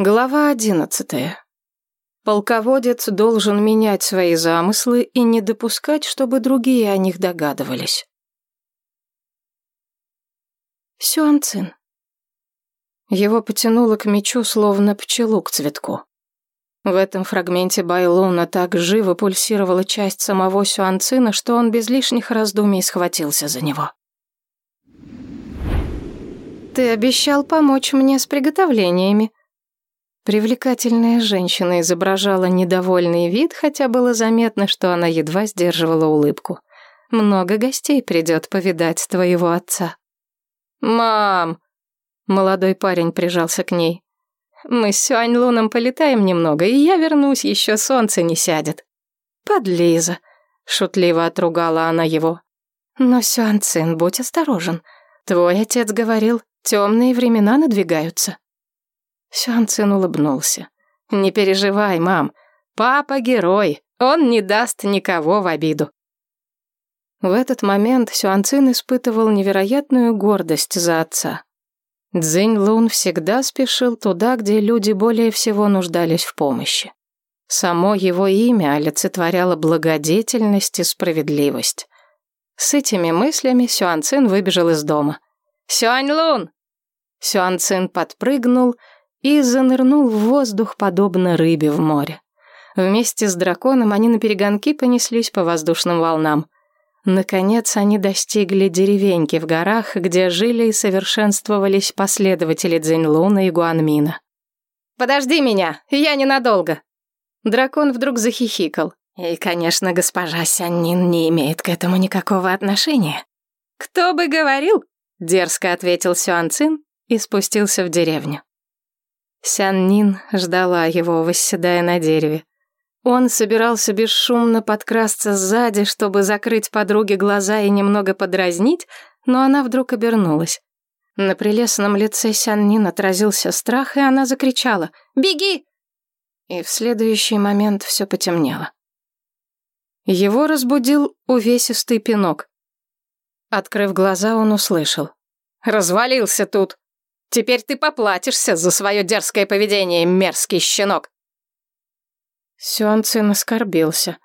Глава одиннадцатая. Полководец должен менять свои замыслы и не допускать, чтобы другие о них догадывались. Сюанцин. Его потянуло к мечу, словно пчелу к цветку. В этом фрагменте Байлуна так живо пульсировала часть самого Сюанцина, что он без лишних раздумий схватился за него. «Ты обещал помочь мне с приготовлениями», Привлекательная женщина изображала недовольный вид, хотя было заметно, что она едва сдерживала улыбку. «Много гостей придет повидать твоего отца». «Мам!» Молодой парень прижался к ней. «Мы с Сюань Луном полетаем немного, и я вернусь, еще солнце не сядет». «Подлиза!» — шутливо отругала она его. «Но, Сюань Цин, будь осторожен. Твой отец говорил, темные времена надвигаются». Сюанцин улыбнулся. «Не переживай, мам. Папа герой. Он не даст никого в обиду». В этот момент Сюанцин испытывал невероятную гордость за отца. Цзинь Лун всегда спешил туда, где люди более всего нуждались в помощи. Само его имя олицетворяло благодетельность и справедливость. С этими мыслями Сюанцин выбежал из дома. «Сюань Лун!» Сюанцин подпрыгнул и занырнул в воздух, подобно рыбе в море. Вместе с драконом они на перегонки понеслись по воздушным волнам. Наконец они достигли деревеньки в горах, где жили и совершенствовались последователи Цзиньлуна и Гуанмина. «Подожди меня, я ненадолго!» Дракон вдруг захихикал. И, конечно, госпожа Сяннин не имеет к этому никакого отношения. «Кто бы говорил?» — дерзко ответил Сюан Цин и спустился в деревню. Сян Нин ждала его, восседая на дереве. Он собирался бесшумно подкрасться сзади, чтобы закрыть подруге глаза и немного подразнить, но она вдруг обернулась. На прелестном лице Сян Нин отразился страх, и она закричала «Беги!» И в следующий момент все потемнело. Его разбудил увесистый пинок. Открыв глаза, он услышал. «Развалился тут!» Теперь ты поплатишься за свое дерзкое поведение, мерзкий щенок!» Сюан Цин оскорбился,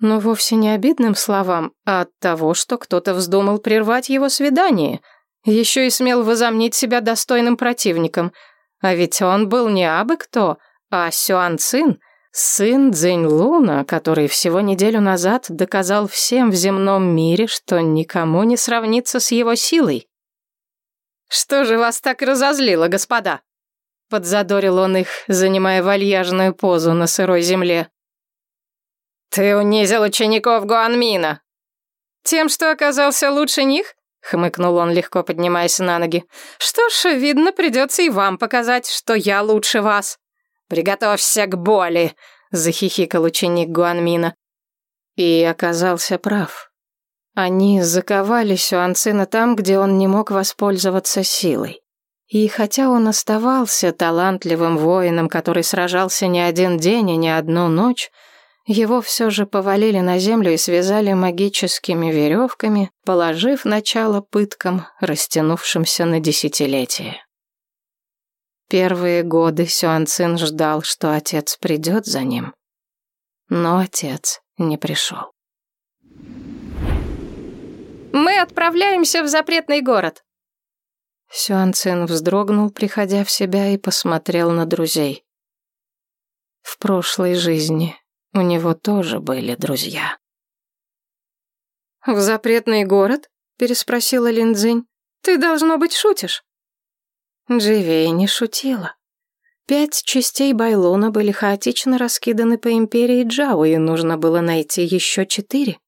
но вовсе не обидным словам, а от того, что кто-то вздумал прервать его свидание, еще и смел возомнить себя достойным противником. А ведь он был не абы кто, а Сюан Цин, сын Цзинь Луна, который всего неделю назад доказал всем в земном мире, что никому не сравнится с его силой. «Что же вас так разозлило, господа?» Подзадорил он их, занимая вальяжную позу на сырой земле. «Ты унизил учеников Гуанмина!» «Тем, что оказался лучше них?» — хмыкнул он, легко поднимаясь на ноги. «Что ж, видно, придется и вам показать, что я лучше вас». «Приготовься к боли!» — захихикал ученик Гуанмина. И оказался прав. Они заковали Сюанцина там, где он не мог воспользоваться силой. И хотя он оставался талантливым воином, который сражался не один день и не одну ночь, его все же повалили на землю и связали магическими веревками, положив начало пыткам, растянувшимся на десятилетия. Первые годы Сюанцин ждал, что отец придет за ним, но отец не пришел. Мы отправляемся в запретный город». Сюан Цин вздрогнул, приходя в себя, и посмотрел на друзей. В прошлой жизни у него тоже были друзья. «В запретный город?» — переспросила Линдзинь. «Ты, должно быть, шутишь?» Дживей не шутила. Пять частей Байлона были хаотично раскиданы по империи Джао, и нужно было найти еще четыре.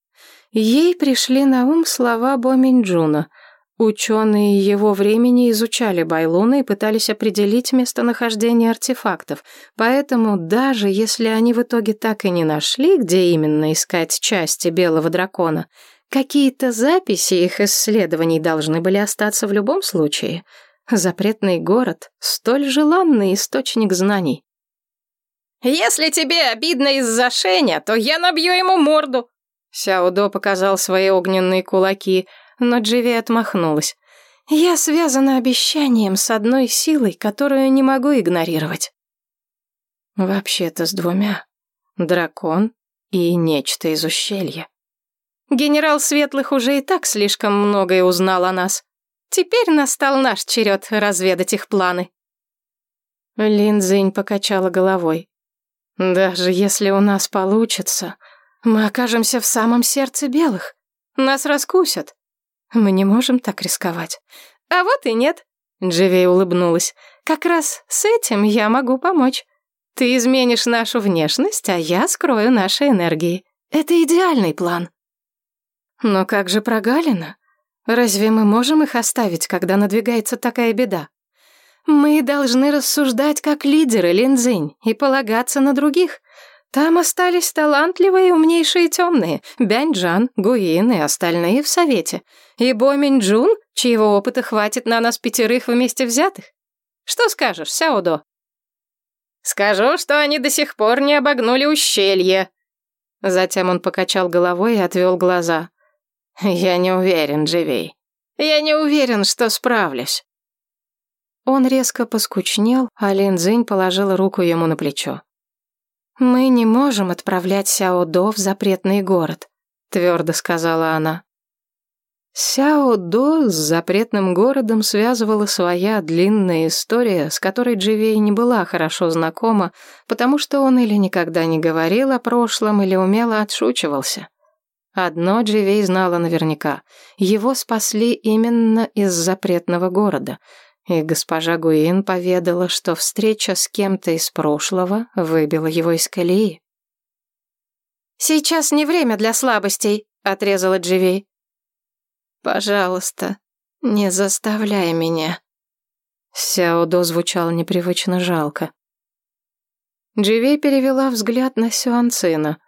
Ей пришли на ум слова Бо Минджуна. Ученые его времени изучали Байлуна и пытались определить местонахождение артефактов, поэтому даже если они в итоге так и не нашли, где именно искать части белого дракона, какие-то записи их исследований должны были остаться в любом случае. Запретный город — столь желанный источник знаний. «Если тебе обидно из-за Шеня, то я набью ему морду», Сяодо показал свои огненные кулаки, но Дживи отмахнулась. «Я связана обещанием с одной силой, которую не могу игнорировать». Вообще-то с двумя. Дракон и нечто из ущелья. Генерал Светлых уже и так слишком многое узнал о нас. Теперь настал наш черед разведать их планы. Линдзинь покачала головой. Даже если у нас получится, мы окажемся в самом сердце белых. Нас раскусят. Мы не можем так рисковать. А вот и нет. Дживей улыбнулась. Как раз с этим я могу помочь. Ты изменишь нашу внешность, а я скрою наши энергии. Это идеальный план. Но как же прогалина? Разве мы можем их оставить, когда надвигается такая беда? Мы должны рассуждать как лидеры, Линдзинь, и полагаться на других. Там остались талантливые и умнейшие темные. Бяньджан, Гуин и остальные в совете. И Бо Минджун, чьего опыта хватит на нас пятерых вместе взятых. Что скажешь, Сяодо? Скажу, что они до сих пор не обогнули ущелье. Затем он покачал головой и отвел глаза. Я не уверен, Дживей. Я не уверен, что справлюсь. Он резко поскучнел, а Лин Цзинь положила руку ему на плечо. «Мы не можем отправлять Сяо До в запретный город», — твердо сказала она. Сяо До с запретным городом связывала своя длинная история, с которой Дживей не была хорошо знакома, потому что он или никогда не говорил о прошлом, или умело отшучивался. Одно Дживей знала наверняка. Его спасли именно из запретного города. И госпожа Гуин поведала, что встреча с кем-то из прошлого выбила его из колеи. «Сейчас не время для слабостей», — отрезала Дживей. «Пожалуйста, не заставляй меня». Сяодо звучал непривычно жалко. Дживей перевела взгляд на Сюанцина.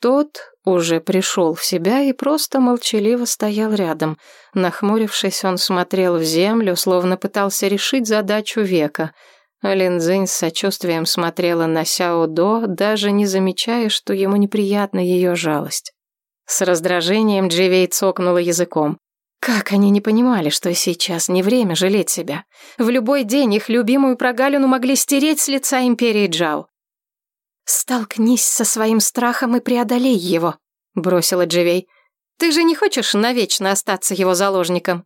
Тот уже пришел в себя и просто молчаливо стоял рядом. Нахмурившись, он смотрел в землю, словно пытался решить задачу века. Линдзинь с сочувствием смотрела на Сяо До, даже не замечая, что ему неприятна ее жалость. С раздражением Дживей цокнула языком. Как они не понимали, что сейчас не время жалеть себя. В любой день их любимую прогалину могли стереть с лица империи Джао. «Столкнись со своим страхом и преодолей его», — бросила Дживей. «Ты же не хочешь навечно остаться его заложником?»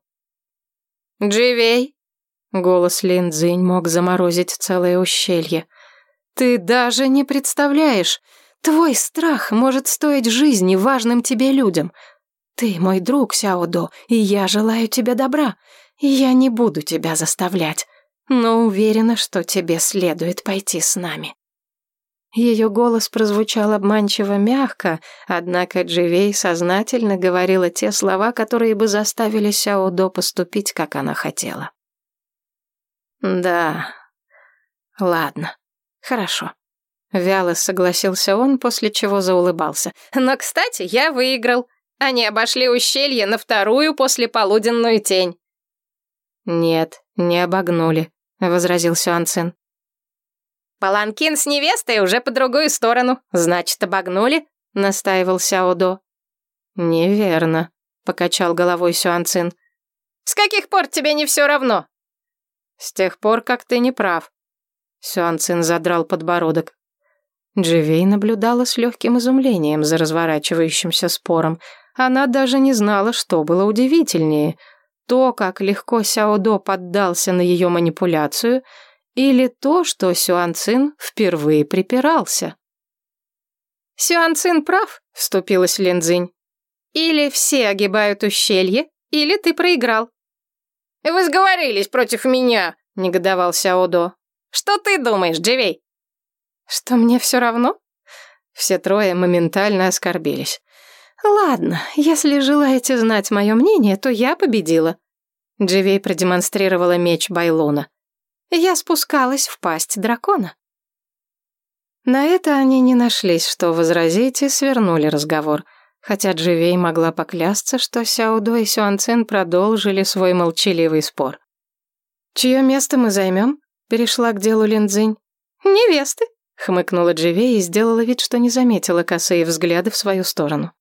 «Дживей», — голос Лин Цзинь мог заморозить целое ущелье. «Ты даже не представляешь, Твой страх может стоить жизни важным тебе людям. Ты мой друг, Сяодо, и я желаю тебе добра. И я не буду тебя заставлять, но уверена, что тебе следует пойти с нами». Ее голос прозвучал обманчиво мягко, однако Дживей сознательно говорила те слова, которые бы заставили Сяодо поступить, как она хотела. «Да, ладно, хорошо». Вяло согласился он, после чего заулыбался. «Но, кстати, я выиграл. Они обошли ущелье на вторую после полуденную тень». «Нет, не обогнули», — возразил Сюанцин. «Паланкин с невестой уже по другую сторону. Значит, обогнули?» — настаивал Сяодо. «Неверно», — покачал головой Сюанцин. «С каких пор тебе не все равно?» «С тех пор, как ты не прав». Сюанцин задрал подбородок. Дживей наблюдала с легким изумлением за разворачивающимся спором. Она даже не знала, что было удивительнее. То, как легко Сяодо поддался на ее манипуляцию, или то, что Сюанцин впервые припирался. «Сюанцин прав», — вступилась Линдзинь. «Или все огибают ущелье, или ты проиграл». «Вы сговорились против меня», — негодовал Сяодо. «Что ты думаешь, Дживей?» Что мне все равно? Все трое моментально оскорбились. Ладно, если желаете знать мое мнение, то я победила. Дживей продемонстрировала меч Байлона. Я спускалась в пасть дракона. На это они не нашлись, что возразить, и свернули разговор. Хотя Дживей могла поклясться, что Сяодо и Сюанцин продолжили свой молчаливый спор. «Чье место мы займем?» — перешла к делу Линдзинь. «Невесты», хмыкнула Дживей и сделала вид, что не заметила косые взгляды в свою сторону.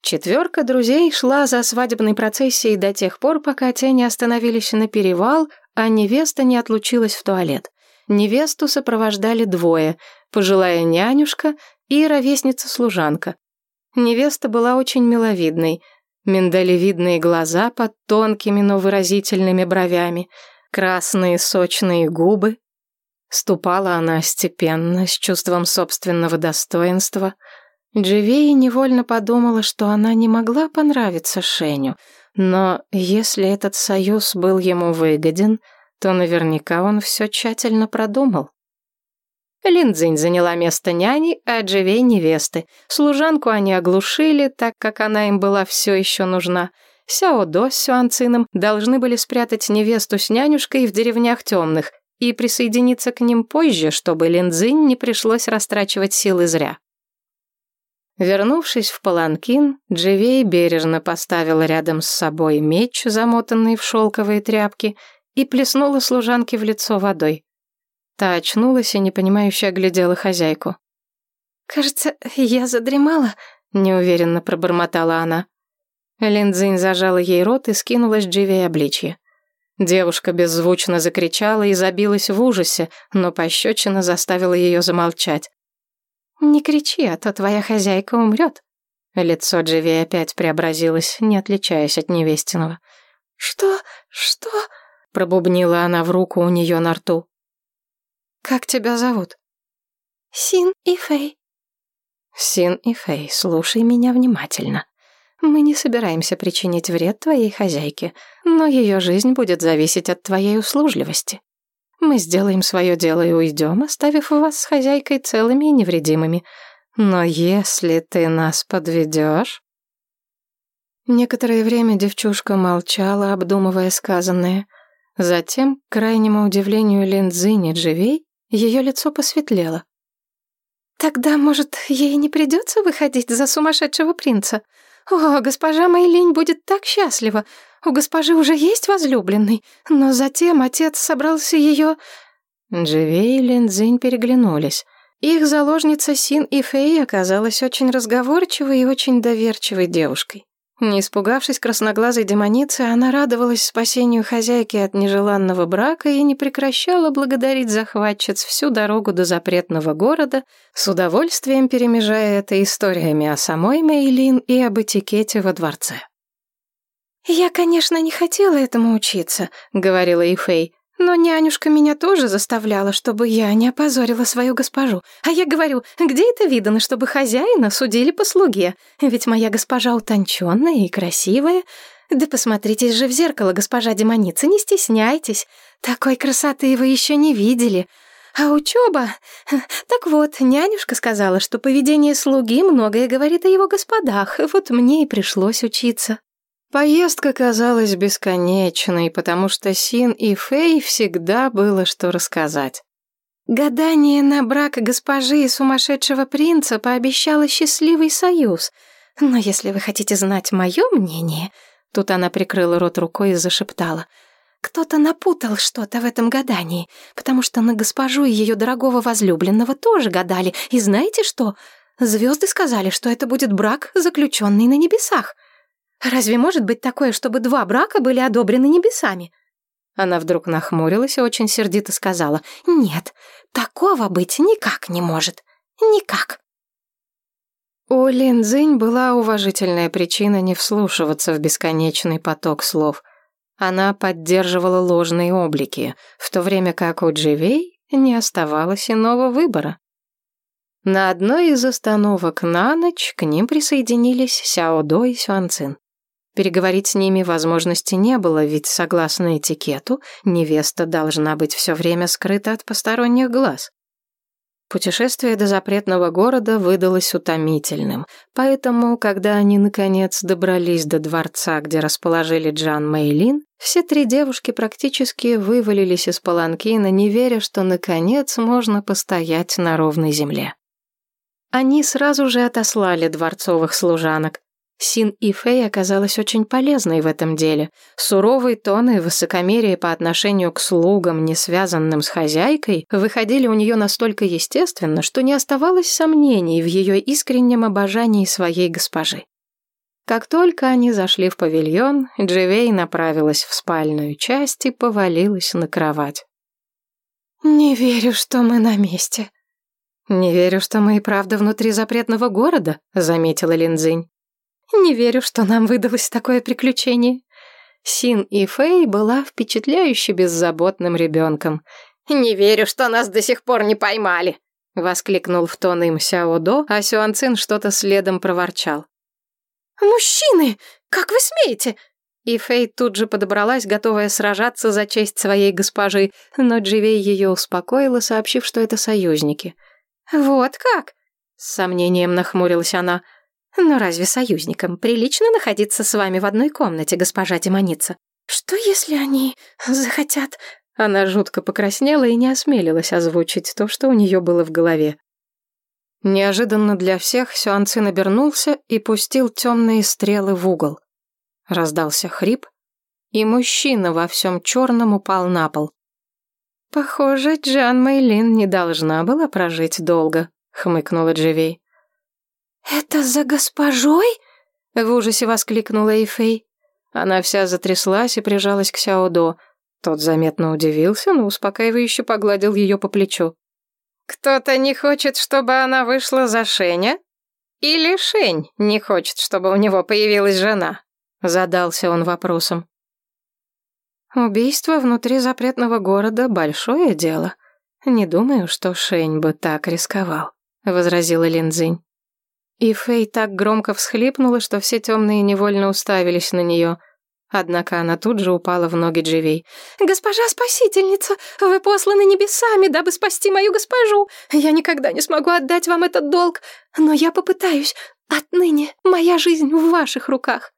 Четверка друзей шла за свадебной процессией до тех пор, пока те не остановились на перевал, а невеста не отлучилась в туалет. Невесту сопровождали двое – пожилая нянюшка и ровесница-служанка. Невеста была очень миловидной. Миндалевидные глаза под тонкими, но выразительными бровями, красные сочные губы. Ступала она степенно, с чувством собственного достоинства. Дживей невольно подумала, что она не могла понравиться Шеню, но если этот союз был ему выгоден, то наверняка он все тщательно продумал. Линдзинь заняла место няни, а Дживей — невесты. Служанку они оглушили, так как она им была все еще нужна. Сяо До с Сюанцином должны были спрятать невесту с нянюшкой в деревнях темных и присоединиться к ним позже, чтобы Линдзинь не пришлось растрачивать силы зря. Вернувшись в паланкин, Дживей бережно поставила рядом с собой меч, замотанный в шелковые тряпки, и плеснула служанке в лицо водой. Та очнулась и непонимающе оглядела хозяйку. «Кажется, я задремала», — неуверенно пробормотала она. Линдзинь зажала ей рот и скинула с Дживи обличье. Девушка беззвучно закричала и забилась в ужасе, но пощечина заставила ее замолчать. «Не кричи, а то твоя хозяйка умрет». Лицо Дживи опять преобразилось, не отличаясь от невестиного. «Что? Что?» — пробубнила она в руку у нее на рту. «Как тебя зовут?» «Син и Фэй». «Син и Фэй, слушай меня внимательно. Мы не собираемся причинить вред твоей хозяйке, но ее жизнь будет зависеть от твоей услужливости. Мы сделаем свое дело и уйдем, оставив вас с хозяйкой целыми и невредимыми. Но если ты нас подведешь...» Некоторое время девчушка молчала, обдумывая сказанное. Затем, к крайнему удивлению Линдзини Дживей, ее лицо посветлело. «Тогда, может, ей не придется выходить за сумасшедшего принца? О, госпожа Мэйлинь будет так счастлива. У госпожи уже есть возлюбленный, но затем отец собрался ее...» Дживей и Линдзинь переглянулись. Их заложница Син и Фэй оказалась очень разговорчивой и очень доверчивой девушкой. Не испугавшись красноглазой демоницы, она радовалась спасению хозяйки от нежеланного брака и не прекращала благодарить захватчиц всю дорогу до запретного города, с удовольствием перемежая это историями о самой Мейлин и об этикете во дворце. «Я, конечно, не хотела этому учиться», — говорила Ифей, но нянюшка меня тоже заставляла, чтобы я не опозорила свою госпожу. А я говорю, где это видано, чтобы хозяина судили по слуге? Ведь моя госпожа утонченная и красивая. Да посмотритесь же в зеркало, госпожа демоница, не стесняйтесь. Такой красоты вы еще не видели. А учеба... Так вот, нянюшка сказала, что поведение слуги многое говорит о его господах. Вот мне и пришлось учиться. Поездка казалась бесконечной, потому что Син и Фэй всегда было что рассказать. Гадание на брак госпожи и сумасшедшего принца пообещало счастливый союз. Но если вы хотите знать мое мнение... Тут она прикрыла рот рукой и зашептала. Кто-то напутал что-то в этом гадании, потому что на госпожу и ее дорогого возлюбленного тоже гадали. И знаете что? Звезды сказали, что это будет брак, заключенный на небесах. Разве может быть такое, чтобы два брака были одобрены небесами? Она вдруг нахмурилась и очень сердито сказала, «Нет, такого быть никак не может. Никак». У Линдзинь была уважительная причина не вслушиваться в бесконечный поток слов. Она поддерживала ложные облики, в то время как у Дживей не оставалось иного выбора. На одной из остановок на ночь к ним присоединились Сяо До и Сюанцин. Переговорить с ними возможности не было, ведь, согласно этикету, невеста должна быть все время скрыта от посторонних глаз. Путешествие до запретного города выдалось утомительным, поэтому, когда они, наконец, добрались до дворца, где расположили Джан Мэйлин, все три девушки практически вывалились из паланкина, не веря, что, наконец, можно постоять на ровной земле. Они сразу же отослали дворцовых служанок. Син и Фэй оказалась очень полезной в этом деле. Суровый тон и высокомерие по отношению к слугам, не связанным с хозяйкой, выходили у нее настолько естественно, что не оставалось сомнений в ее искреннем обожании своей госпожи. Как только они зашли в павильон, Дживей направилась в спальную часть и повалилась на кровать. «Не «Не верю, что мы на месте». «Не верю, что мы и правда внутри запретного города», — заметила Линдзинь. «Не верю, что нам выдалось такое приключение». Син и Фэй была впечатляюще беззаботным ребенком. «Не верю, что нас до сих пор не поймали», — воскликнул в тон им Сяо До, а Сюан Цин что-то следом проворчал. «Мужчины, как вы смеете?» И Фэй тут же подобралась, готовая сражаться за честь своей госпожи, но Дживей ее успокоила, сообщив, что это союзники. «Вот как?» — с сомнением нахмурилась она. «Но разве союзникам прилично находиться с вами в одной комнате, госпожа демоница? Что, если они захотят...» Она жутко покраснела и не осмелилась озвучить то, что у нее было в голове. Неожиданно для всех Сюанцин обернулся и пустил темные стрелы в угол. Раздался хрип, и мужчина во всем черном упал на пол. «Похоже, Джан Мэйлин не должна была прожить долго», — хмыкнула Дживей. «Это за госпожой?» — в ужасе воскликнула Эйфей. Она вся затряслась и прижалась к Сяодо. Тот заметно удивился, но успокаивающе погладил ее по плечу. «Кто-то не хочет, чтобы она вышла за Шеня? Или Шень не хочет, чтобы у него появилась жена?» Задался он вопросом. Убийство внутри запретного города — большое дело. Не думаю, что Шень бы так рисковал, — возразила Линдзинь. И Фэй так громко всхлипнула, что все темные невольно уставились на нее. Однако она тут же упала в ноги Дживей. «Госпожа спасительница, вы посланы небесами, дабы спасти мою госпожу. Я никогда не смогу отдать вам этот долг, но я попытаюсь. Отныне моя жизнь в ваших руках».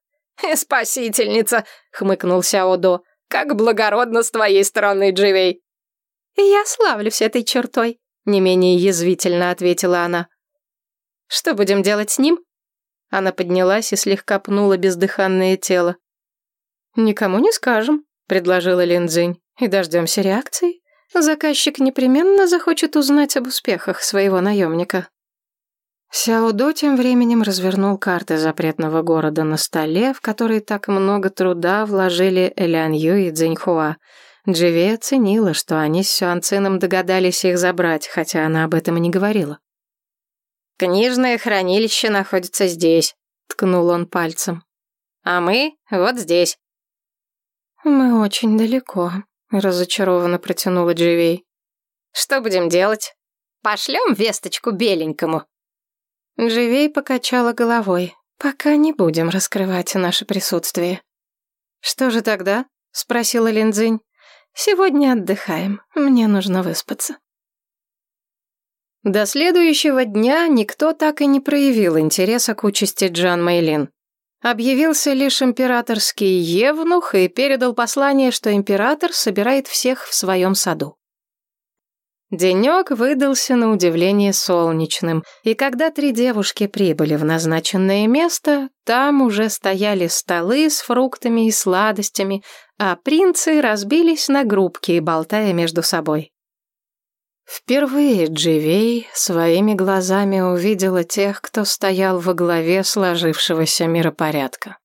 «Спасительница!» — хмыкнул Сяодо. «Как благородно с твоей стороны, Дживей!» «Я славлюсь этой чертой», — не менее язвительно ответила она. «Что будем делать с ним?» Она поднялась и слегка пнула бездыханное тело. «Никому не скажем», — предложила Линдзинь, — «и дождемся реакции. Заказчик непременно захочет узнать об успехах своего наемника». Сяодо тем временем развернул карты запретного города на столе, в который так много труда вложили Элянь Ю и Цзиньхуа. Дживи оценила, что они с Сюанцином догадались их забрать, хотя она об этом и не говорила. «Книжное хранилище находится здесь», — ткнул он пальцем. «А мы вот здесь». «Мы очень далеко», — разочарованно протянула Дживей. «Что будем делать? Пошлем весточку беленькому?» Живей покачала головой. «Пока не будем раскрывать наше присутствие». «Что же тогда?» — спросила Линдзинь. «Сегодня отдыхаем. Мне нужно выспаться». До следующего дня никто так и не проявил интереса к участи Джан Мэйлин. Объявился лишь императорский евнух и передал послание, что император собирает всех в своем саду. Денек выдался на удивление солнечным, и когда три девушки прибыли в назначенное место, там уже стояли столы с фруктами и сладостями, а принцы разбились на группки, болтая между собой. Впервые Дживей своими глазами увидела тех, кто стоял во главе сложившегося миропорядка.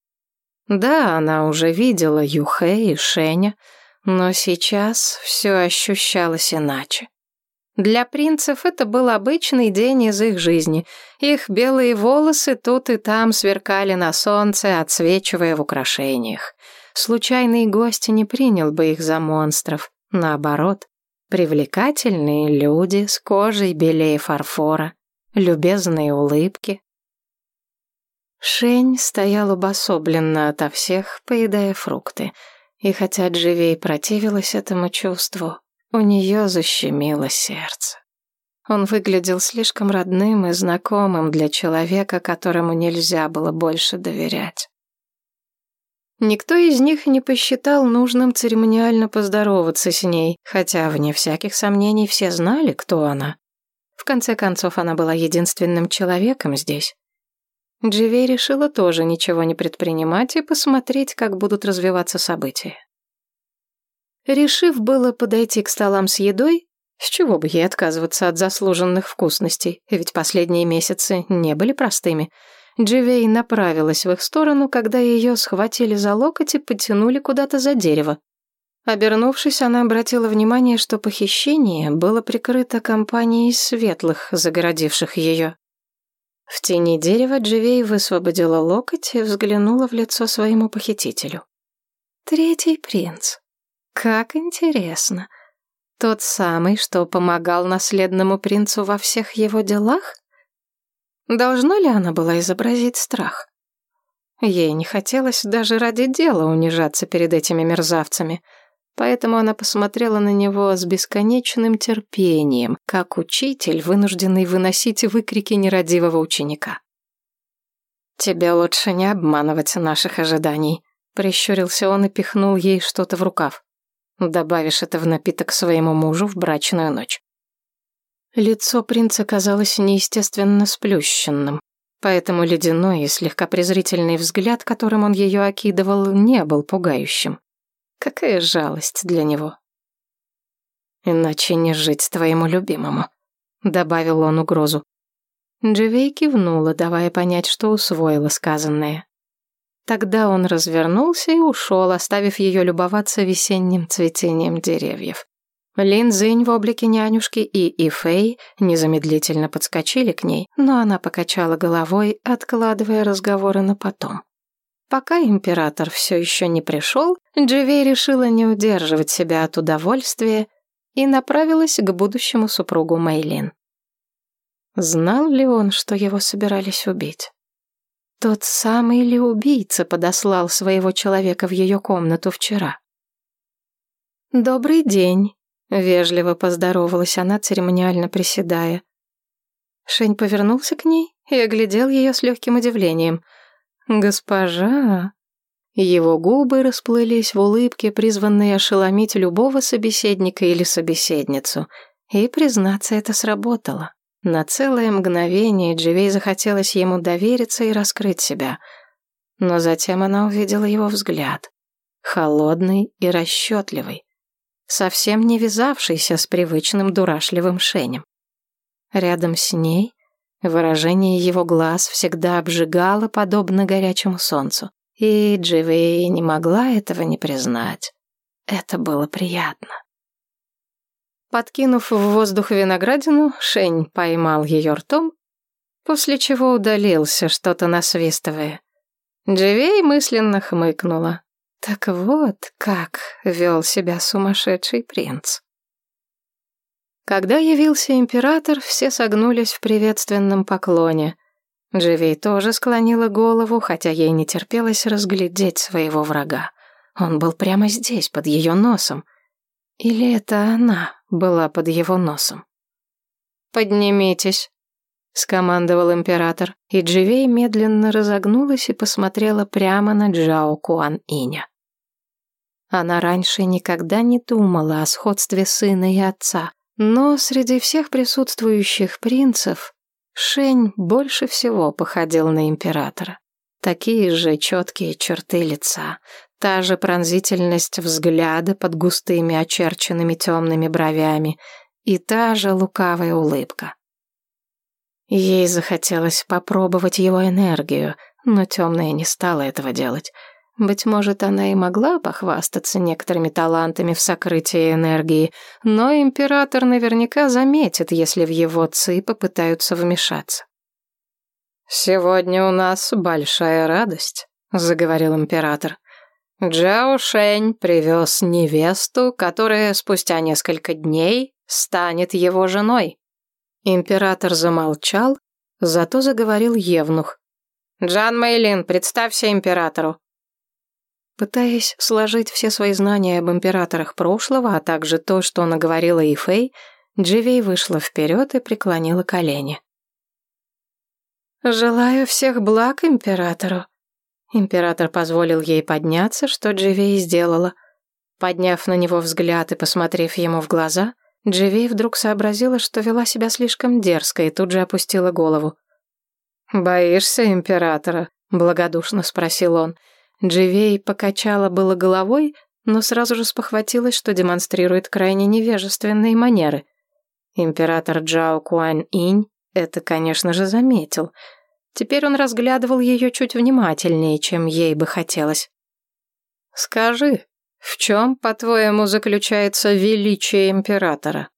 Да, она уже видела Юхэ и Шеня, но сейчас все ощущалось иначе. Для принцев это был обычный день из их жизни. Их белые волосы тут и там сверкали на солнце, отсвечивая в украшениях. Случайный гость не принял бы их за монстров. Наоборот, привлекательные люди с кожей белее фарфора, любезные улыбки. Шень стоял обособленно ото всех, поедая фрукты. И хотя Дживей противилась этому чувству, у нее защемило сердце. Он выглядел слишком родным и знакомым для человека, которому нельзя было больше доверять. Никто из них не посчитал нужным церемониально поздороваться с ней, хотя, вне всяких сомнений, все знали, кто она. В конце концов, она была единственным человеком здесь. Дживей решила тоже ничего не предпринимать и посмотреть, как будут развиваться события. Решив было подойти к столам с едой, с чего бы ей отказываться от заслуженных вкусностей, ведь последние месяцы не были простыми, Дживей направилась в их сторону, когда ее схватили за локоть и потянули куда-то за дерево. Обернувшись, она обратила внимание, что похищение было прикрыто компанией светлых, загородивших ее. В тени дерева Дживей высвободила локоть и взглянула в лицо своему похитителю. «Третий принц. Как интересно. Тот самый, что помогал наследному принцу во всех его делах? Должна ли она была изобразить страх? Ей не хотелось даже ради дела унижаться перед этими мерзавцами — Поэтому она посмотрела на него с бесконечным терпением, как учитель, вынужденный выносить выкрики нерадивого ученика. «Тебе лучше не обманывать наших ожиданий», — прищурился он и пихнул ей что-то в рукав. «Добавишь это в напиток своему мужу в брачную ночь». Лицо принца казалось неестественно сплющенным, поэтому ледяной и слегка презрительный взгляд, которым он ее окидывал, не был пугающим. Какая жалость для него. «Иначе не жить твоему любимому», — добавил он угрозу. Дживей кивнула, давая понять, что усвоила сказанное. Тогда он развернулся и ушел, оставив ее любоваться весенним цветением деревьев. Лин Зинь в облике нянюшки и Ифэй незамедлительно подскочили к ней, но она покачала головой, откладывая разговоры на потом. Пока император все еще не пришел, Дживей решила не удерживать себя от удовольствия и направилась к будущему супругу Мейлин. Знал ли он, что его собирались убить? Тот самый ли убийца подослал своего человека в ее комнату вчера? «Добрый день», — вежливо поздоровалась она, церемониально приседая. Шень повернулся к ней и оглядел ее с легким удивлением — «Госпожа...» Его губы расплылись в улыбке, призванные ошеломить любого собеседника или собеседницу. И, признаться, это сработало. На целое мгновение Дживей захотелось ему довериться и раскрыть себя. Но затем она увидела его взгляд. Холодный и расчетливый. Совсем не вязавшийся с привычным дурашливым шенем. Рядом с ней Выражение его глаз всегда обжигало, подобно горячему солнцу. И Дживей не могла этого не признать. Это было приятно. Подкинув в воздух виноградину, Шень поймал ее ртом, после чего удалился, что-то насвистывая. Дживей мысленно хмыкнула. Так вот, как вел себя сумасшедший принц. Когда явился император, все согнулись в приветственном поклоне. Дживей тоже склонила голову, хотя ей не терпелось разглядеть своего врага. Он был прямо здесь, под ее носом. Или это она была под его носом? «Поднимитесь», — скомандовал император, и Дживей медленно разогнулась и посмотрела прямо на Джао Куан Иня. Она раньше никогда не думала о сходстве сына и отца, но среди всех присутствующих принцев Шень больше всего походил на императора. Такие же четкие черты лица, та же пронзительность взгляда под густыми очерченными темными бровями и та же лукавая улыбка. Ей захотелось попробовать его энергию, но темная не стала этого делать — быть может, она и могла похвастаться некоторыми талантами в сокрытии энергии, но император наверняка заметит, если в его ци попытаются вмешаться. «Сегодня у нас большая радость», — заговорил император. «Джао Шэнь привез невесту, которая спустя несколько дней станет его женой». Император замолчал, зато заговорил Евнух. «Джан Мэйлин, представься императору». Пытаясь сложить все свои знания об императорах прошлого, а также то, что наговорила Ифей, Дживей вышла вперед и преклонила колени. «Желаю всех благ императору». Император позволил ей подняться, что Дживей сделала. Подняв на него взгляд и посмотрев ему в глаза, Дживей вдруг сообразила, что вела себя слишком дерзко и тут же опустила голову. «Боишься императора?» — благодушно спросил он. Дживей покачала было головой, но сразу же спохватилась, что демонстрирует крайне невежественные манеры. Император Джао Куань Инь это, конечно же, заметил. Теперь он разглядывал ее чуть внимательнее, чем ей бы хотелось. «Скажи», В чем, по-твоему, заключается величие императора?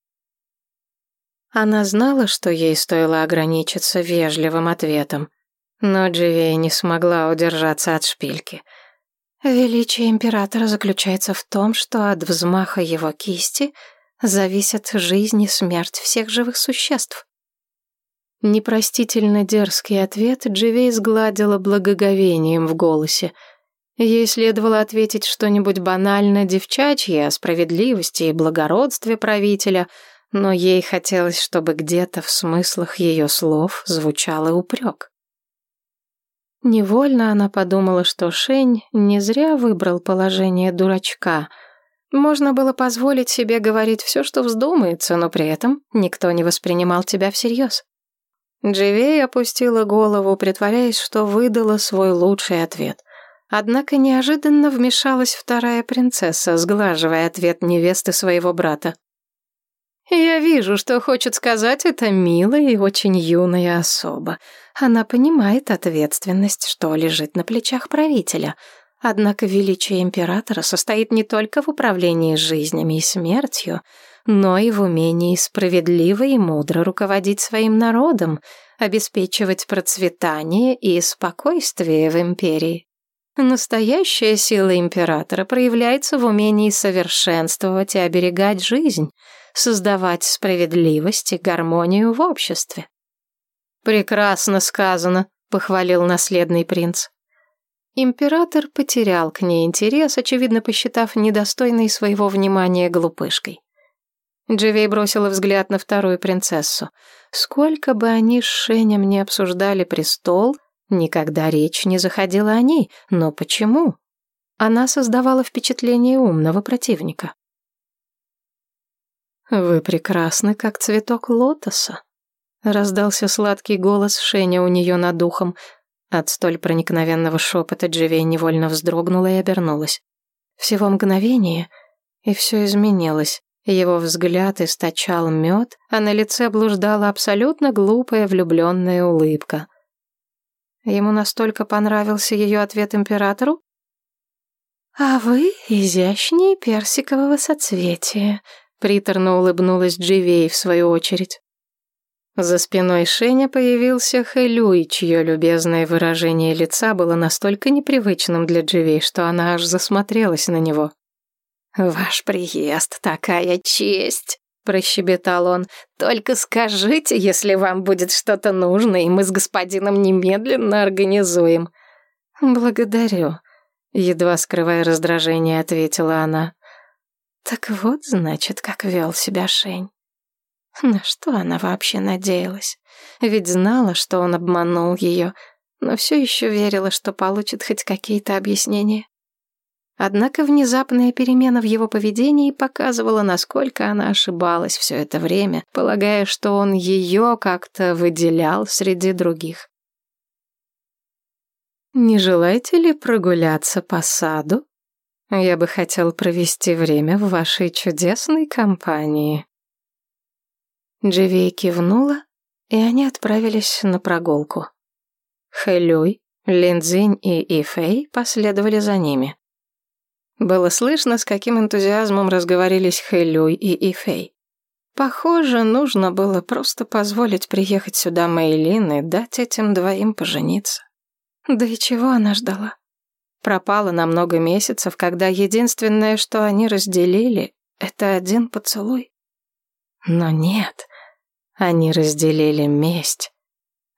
Она знала, что ей стоило ограничиться вежливым ответом, но Дживей не смогла удержаться от шпильки. Величие императора заключается в том, что от взмаха его кисти зависят жизнь и смерть всех живых существ. Непростительно дерзкий ответ Дживей сгладила благоговением в голосе. Ей следовало ответить что-нибудь банально девчачье о справедливости и благородстве правителя, но ей хотелось, чтобы где-то в смыслах ее слов звучал и упрек. Невольно она подумала, что Шень не зря выбрал положение дурачка. Можно было позволить себе говорить все, что вздумается, но при этом никто не воспринимал тебя всерьез. Дживей опустила голову, притворяясь, что выдала свой лучший ответ. Однако неожиданно вмешалась вторая принцесса, сглаживая ответ невесты своего брата. «Я вижу, что хочет сказать эта милая и очень юная особа. Она понимает ответственность, что лежит на плечах правителя. Однако величие императора состоит не только в управлении жизнями и смертью, но и в умении справедливо и мудро руководить своим народом, обеспечивать процветание и спокойствие в империи. Настоящая сила императора проявляется в умении совершенствовать и оберегать жизнь, создавать справедливость и гармонию в обществе. «Прекрасно сказано», — похвалил наследный принц. Император потерял к ней интерес, очевидно посчитав недостойной своего внимания глупышкой. Дживей бросила взгляд на вторую принцессу. Сколько бы они с Шенем не обсуждали престол, никогда речь не заходила о ней. Но почему? Она создавала впечатление умного противника. «Вы прекрасны, как цветок лотоса», — раздался сладкий голос Шеня у нее над ухом. От столь проникновенного шепота Дживей невольно вздрогнула и обернулась. Всего мгновение, и все изменилось. Его взгляд источал мед, а на лице блуждала абсолютно глупая влюбленная улыбка. Ему настолько понравился ее ответ императору? «А вы изящнее персикового соцветия», — приторно улыбнулась Дживей в свою очередь. За спиной Шеня появился Хэлюй, чье любезное выражение лица было настолько непривычным для Дживей, что она аж засмотрелась на него. «Ваш приезд — такая честь!» — прощебетал он. «Только скажите, если вам будет что-то нужно, и мы с господином немедленно организуем». «Благодарю», — едва скрывая раздражение, ответила она. «Так вот, значит, как вел себя Шень». На что она вообще надеялась? Ведь знала, что он обманул ее, но все еще верила, что получит хоть какие-то объяснения. Однако внезапная перемена в его поведении показывала, насколько она ошибалась все это время, полагая, что он ее как-то выделял среди других. «Не желаете ли прогуляться по саду? Я бы хотел провести время в вашей чудесной компании». Дживей кивнула, и они отправились на прогулку. Хэлюй, Линдзинь и Ифэй последовали за ними. Было слышно, с каким энтузиазмом разговорились Хэлюй и Ифей. Похоже, нужно было просто позволить приехать сюда Мэйлин и дать этим двоим пожениться. Да и чего она ждала? Пропала на много месяцев, когда единственное, что они разделили, это один поцелуй. Но нет, они разделили месть.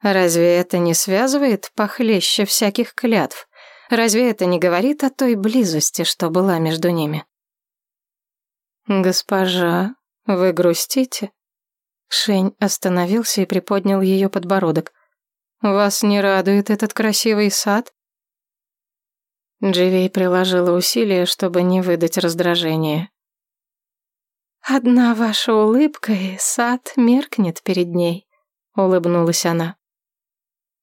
Разве это не связывает похлеще всяких клятв? Разве это не говорит о той близости, что была между ними? «Госпожа, вы грустите?» Шень остановился и приподнял ее подбородок. «Вас не радует этот красивый сад?» Дживей приложила усилия, чтобы не выдать раздражение. «Одна ваша улыбка, и сад меркнет перед ней», — улыбнулась она.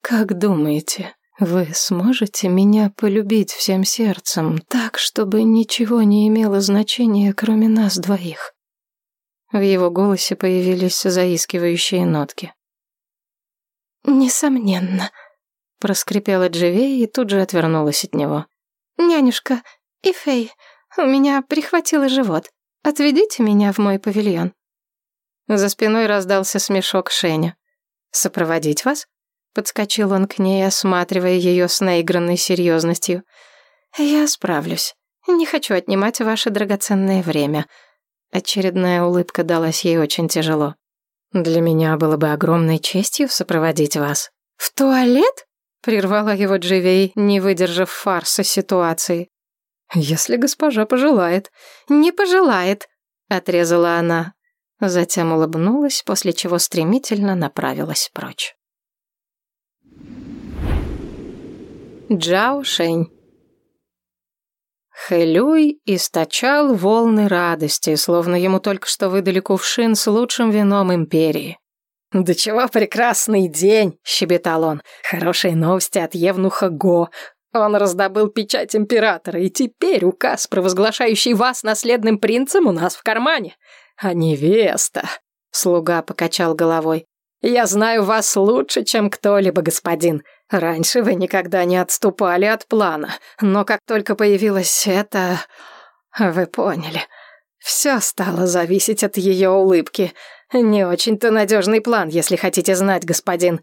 «Как думаете, вы сможете меня полюбить всем сердцем, так, чтобы ничего не имело значения, кроме нас двоих?» В его голосе появились заискивающие нотки. «Несомненно», — проскрипела Дживей и тут же отвернулась от него. «Нянюшка, Ифей, У меня прихватило живот. Отведите меня в мой павильон». За спиной раздался смешок Шеня. «Сопроводить вас?» Подскочил он к ней, осматривая ее с наигранной серьезностью. «Я справлюсь. Не хочу отнимать ваше драгоценное время». Очередная улыбка далась ей очень тяжело. «Для меня было бы огромной честью сопроводить вас». «В туалет?» — прервала его Дживей, не выдержав фарса ситуации. «Если госпожа пожелает». «Не пожелает», — отрезала она. Затем улыбнулась, после чего стремительно направилась прочь. Джао Шэнь Хэлюй источал волны радости, словно ему только что выдали кувшин с лучшим вином империи. «Да чего прекрасный день!» — щебетал он. «Хорошие новости от Евнуха Го. Он раздобыл печать императора, и теперь указ, провозглашающий вас наследным принцем, у нас в кармане. А невеста...» — слуга покачал головой. «Я знаю вас лучше, чем кто-либо, господин. Раньше вы никогда не отступали от плана, но как только появилась эта... Вы поняли. Все стало зависеть от ее улыбки. Не очень-то надежный план, если хотите знать, господин.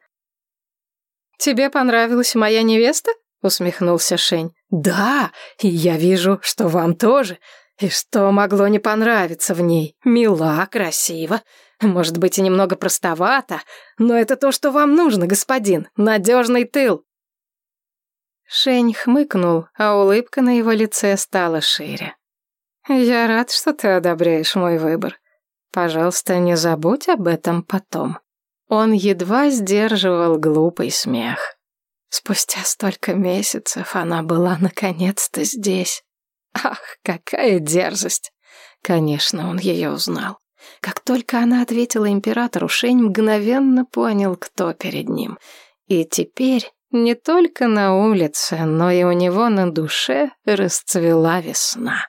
«Тебе понравилась моя невеста?» — усмехнулся Шень. «Да, и я вижу, что вам тоже. И что могло не понравиться в ней? Мила, красиво, может быть, и немного простовато, но это то, что вам нужно, господин. Надежный тыл. Шень хмыкнул, а улыбка на его лице стала шире. «Я рад, что ты одобряешь мой выбор. Пожалуйста, не забудь об этом потом». Он едва сдерживал глупый смех. Спустя столько месяцев она была наконец-то здесь. Ах, какая дерзость! Конечно, он ее узнал. Как только она ответила императору, Шень мгновенно понял, кто перед ним. И теперь не только на улице, но и у него на душе расцвела весна.